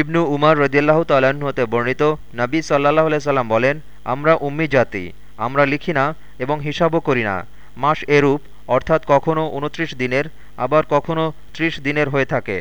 ইবনু উমার রদিয়াল্লাহ হতে বর্ণিত নাবী সাল্লাহ সাল্লাম বলেন, আমরা উম্মি জাতি, আমরা লিখি না এবং হিসাবও করি না। মাস এরূপ, অর্থাৎ কখনও উনত্রিশ দিনের, আবার কখনও ত্রিশ দিনের হয়ে থাকে।